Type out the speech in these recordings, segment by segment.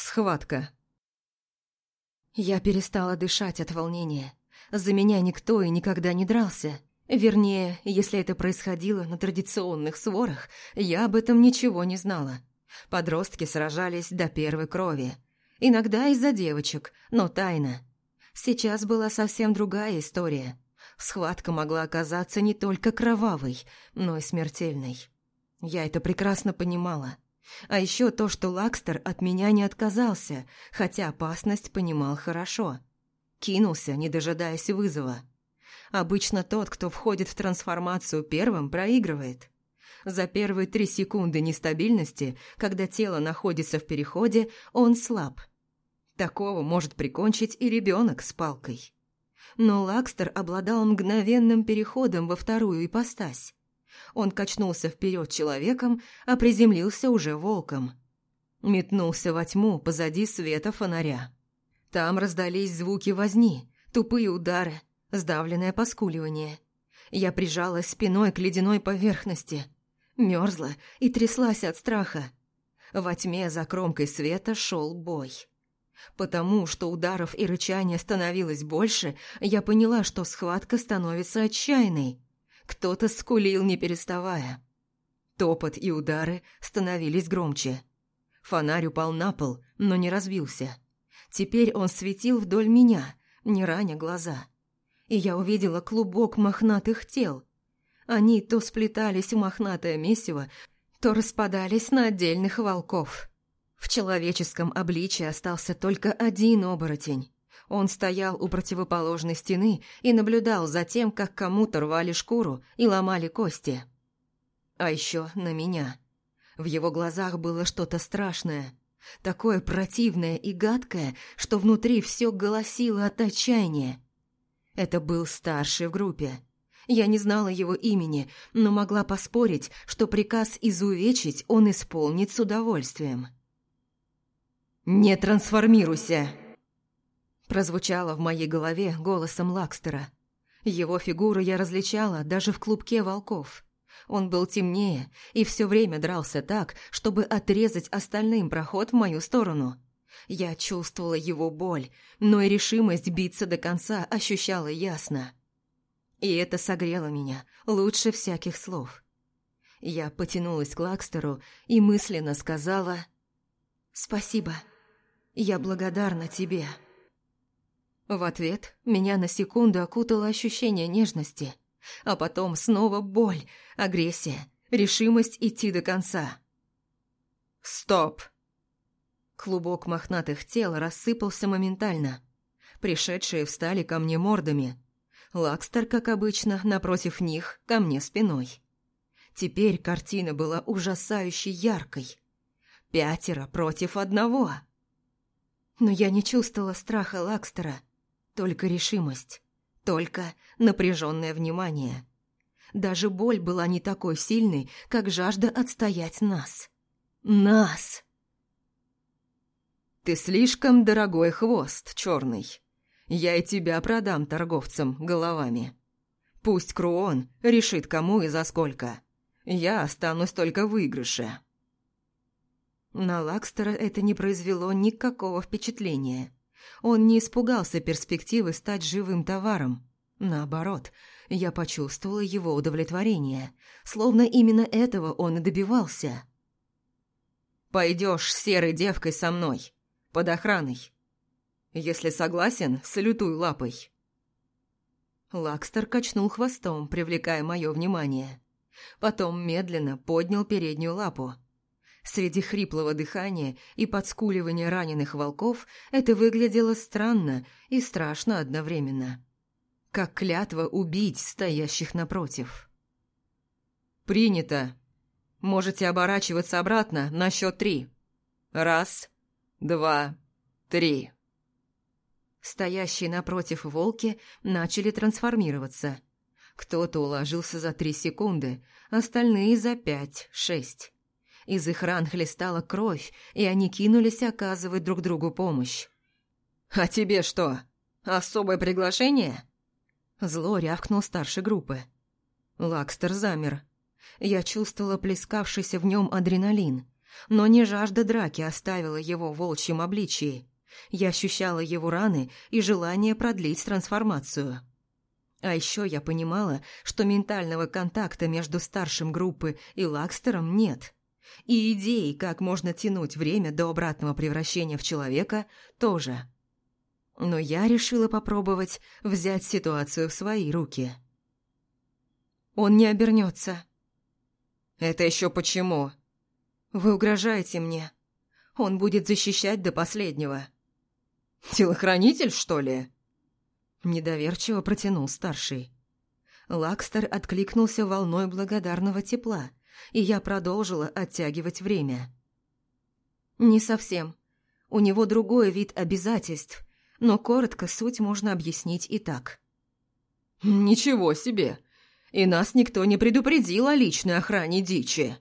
Схватка. Я перестала дышать от волнения. За меня никто и никогда не дрался. Вернее, если это происходило на традиционных сворах, я об этом ничего не знала. Подростки сражались до первой крови. Иногда из-за девочек, но тайно. Сейчас была совсем другая история. Схватка могла оказаться не только кровавой, но и смертельной. Я это прекрасно понимала. А еще то, что Лакстер от меня не отказался, хотя опасность понимал хорошо. Кинулся, не дожидаясь вызова. Обычно тот, кто входит в трансформацию первым, проигрывает. За первые три секунды нестабильности, когда тело находится в переходе, он слаб. Такого может прикончить и ребенок с палкой. Но Лакстер обладал мгновенным переходом во вторую ипостась. Он качнулся вперед человеком, а приземлился уже волком. Метнулся во тьму позади света фонаря. Там раздались звуки возни, тупые удары, сдавленное поскуливание. Я прижалась спиной к ледяной поверхности. Мерзла и тряслась от страха. Во тьме за кромкой света шел бой. Потому что ударов и рычания становилось больше, я поняла, что схватка становится отчаянной. Кто-то скулил, не переставая. Топот и удары становились громче. Фонарь упал на пол, но не разбился. Теперь он светил вдоль меня, не раня глаза. И я увидела клубок мохнатых тел. Они то сплетались в мохнатое месиво, то распадались на отдельных волков. В человеческом обличии остался только один оборотень. Он стоял у противоположной стены и наблюдал за тем, как кому-то рвали шкуру и ломали кости. А еще на меня. В его глазах было что-то страшное. Такое противное и гадкое, что внутри все голосило от отчаяния. Это был старший в группе. Я не знала его имени, но могла поспорить, что приказ изувечить он исполнит с удовольствием. «Не трансформируйся!» Прозвучало в моей голове голосом Лакстера. Его фигуру я различала даже в клубке волков. Он был темнее и все время дрался так, чтобы отрезать остальным проход в мою сторону. Я чувствовала его боль, но и решимость биться до конца ощущала ясно. И это согрело меня лучше всяких слов. Я потянулась к Лакстеру и мысленно сказала «Спасибо». Я благодарна тебе». В ответ меня на секунду окутало ощущение нежности, а потом снова боль, агрессия, решимость идти до конца. «Стоп!» Клубок мохнатых тел рассыпался моментально. Пришедшие встали ко мне мордами. Лакстер, как обычно, напротив них, ко мне спиной. Теперь картина была ужасающе яркой. Пятеро против одного. Но я не чувствовала страха Лакстера, только решимость, только напряженное внимание. Даже боль была не такой сильной, как жажда отстоять нас. Нас! «Ты слишком дорогой хвост, черный. Я и тебя продам торговцам головами. Пусть Круон решит, кому и за сколько. Я останусь только в выигрыше». На Лакстера это не произвело никакого впечатления. Он не испугался перспективы стать живым товаром. Наоборот, я почувствовала его удовлетворение, словно именно этого он и добивался. «Пойдешь серой девкой со мной, под охраной. Если согласен, салютуй лапой». Лакстер качнул хвостом, привлекая мое внимание. Потом медленно поднял переднюю лапу – Среди хриплого дыхания и подскуливания раненых волков это выглядело странно и страшно одновременно. Как клятва убить стоящих напротив. «Принято. Можете оборачиваться обратно на счет три. Раз, два, три». Стоящие напротив волки начали трансформироваться. Кто-то уложился за три секунды, остальные за пять-шесть. Из их ран хлестала кровь, и они кинулись оказывать друг другу помощь. «А тебе что, особое приглашение?» Зло рявкнул старшей группы. Лакстер замер. Я чувствовала плескавшийся в нем адреналин, Но не жажда драки оставила его в волчьем обличии. Я ощущала его раны и желание продлить трансформацию. А еще я понимала, что ментального контакта между старшим группы и Лакстером нет. И идеи, как можно тянуть время до обратного превращения в человека, тоже. Но я решила попробовать взять ситуацию в свои руки. Он не обернется. «Это еще почему?» «Вы угрожаете мне. Он будет защищать до последнего». «Телохранитель, что ли?» Недоверчиво протянул старший. Лакстер откликнулся волной благодарного тепла, и я продолжила оттягивать время. «Не совсем. У него другой вид обязательств, но коротко суть можно объяснить и так». «Ничего себе! И нас никто не предупредил о личной охране дичи!»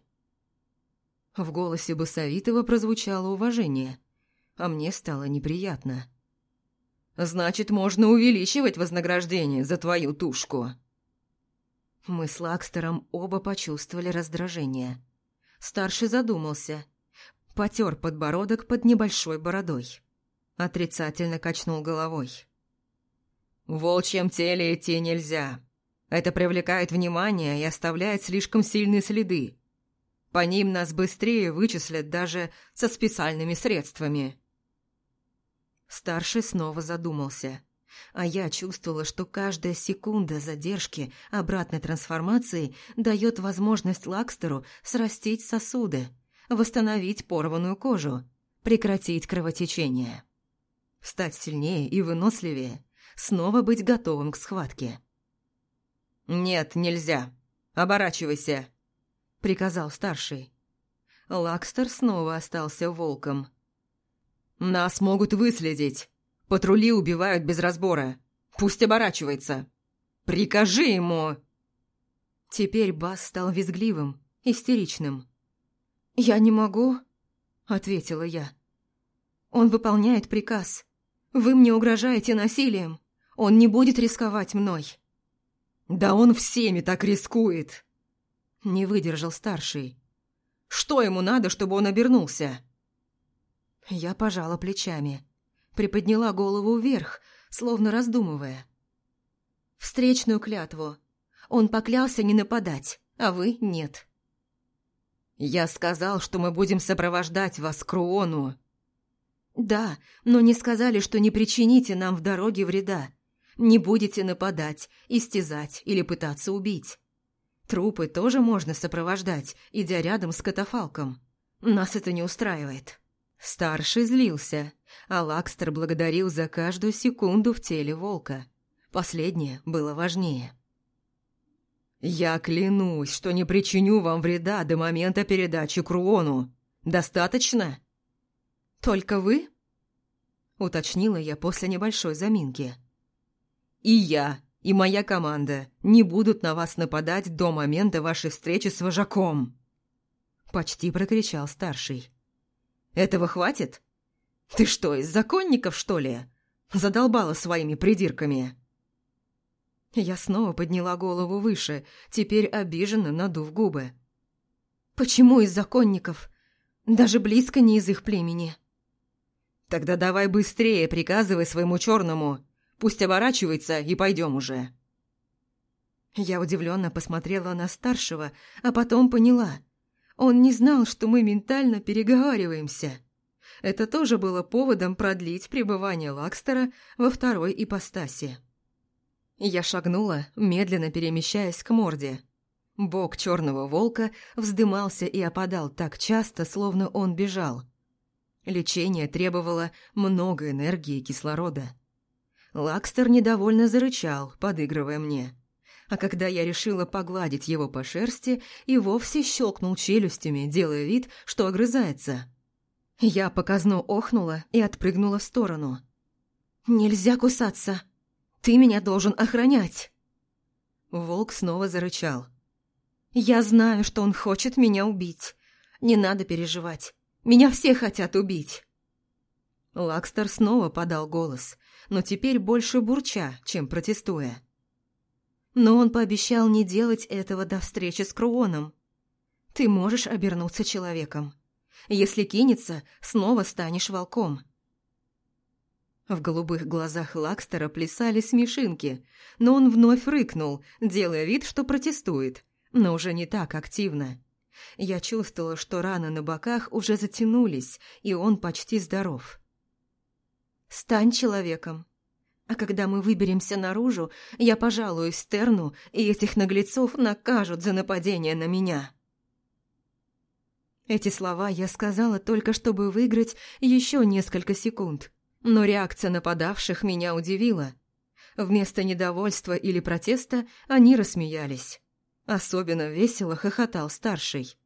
В голосе Басовитова прозвучало уважение, а мне стало неприятно. «Значит, можно увеличивать вознаграждение за твою тушку!» Мы с Лакстером оба почувствовали раздражение. Старший задумался, потер подбородок под небольшой бородой. Отрицательно качнул головой. «В волчьем теле идти нельзя. Это привлекает внимание и оставляет слишком сильные следы. По ним нас быстрее вычислят даже со специальными средствами. Старший снова задумался. А я чувствовала, что каждая секунда задержки обратной трансформации дает возможность Лакстеру срастить сосуды, восстановить порванную кожу, прекратить кровотечение. Стать сильнее и выносливее, снова быть готовым к схватке. «Нет, нельзя. Оборачивайся», — приказал старший. Лакстер снова остался волком. «Нас могут выследить. Патрули убивают без разбора. Пусть оборачивается. Прикажи ему!» Теперь Бас стал визгливым, истеричным. «Я не могу», — ответила я. «Он выполняет приказ. Вы мне угрожаете насилием. Он не будет рисковать мной». «Да он всеми так рискует!» Не выдержал старший. «Что ему надо, чтобы он обернулся?» Я пожала плечами, приподняла голову вверх, словно раздумывая. «Встречную клятву. Он поклялся не нападать, а вы нет». «Я сказал, что мы будем сопровождать вас к Руону». «Да, но не сказали, что не причините нам в дороге вреда. Не будете нападать, истязать или пытаться убить. Трупы тоже можно сопровождать, идя рядом с катафалком. Нас это не устраивает». Старший злился, а Лакстер благодарил за каждую секунду в теле волка. Последнее было важнее. «Я клянусь, что не причиню вам вреда до момента передачи Круону. Достаточно?» «Только вы?» – уточнила я после небольшой заминки. «И я, и моя команда не будут на вас нападать до момента вашей встречи с вожаком!» Почти прокричал старший. Этого хватит? Ты что, из законников, что ли? Задолбала своими придирками. Я снова подняла голову выше, теперь обиженно надув губы. Почему из законников? Даже близко не из их племени. Тогда давай быстрее приказывай своему черному. Пусть оборачивается и пойдем уже. Я удивленно посмотрела на старшего, а потом поняла. Он не знал, что мы ментально переговариваемся. Это тоже было поводом продлить пребывание Лакстера во второй ипостаси. Я шагнула, медленно перемещаясь к морде. Бок черного волка вздымался и опадал так часто, словно он бежал. Лечение требовало много энергии и кислорода. Лакстер недовольно зарычал, подыгрывая мне а когда я решила погладить его по шерсти, и вовсе щелкнул челюстями, делая вид, что огрызается. Я показно охнула и отпрыгнула в сторону. «Нельзя кусаться! Ты меня должен охранять!» Волк снова зарычал. «Я знаю, что он хочет меня убить. Не надо переживать. Меня все хотят убить!» Лакстер снова подал голос, но теперь больше бурча, чем протестуя. Но он пообещал не делать этого до встречи с Круоном. Ты можешь обернуться человеком. Если кинется, снова станешь волком. В голубых глазах Лакстера плясали смешинки, но он вновь рыкнул, делая вид, что протестует, но уже не так активно. Я чувствовала, что раны на боках уже затянулись, и он почти здоров. «Стань человеком. А когда мы выберемся наружу, я пожалуюсь Стерну, и этих наглецов накажут за нападение на меня». Эти слова я сказала только, чтобы выиграть еще несколько секунд. Но реакция нападавших меня удивила. Вместо недовольства или протеста они рассмеялись. Особенно весело хохотал старший.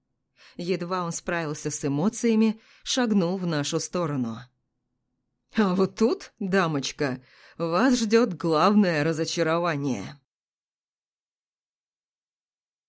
Едва он справился с эмоциями, шагнул в нашу сторону. «А вот тут, дамочка, вас ждет главное разочарование».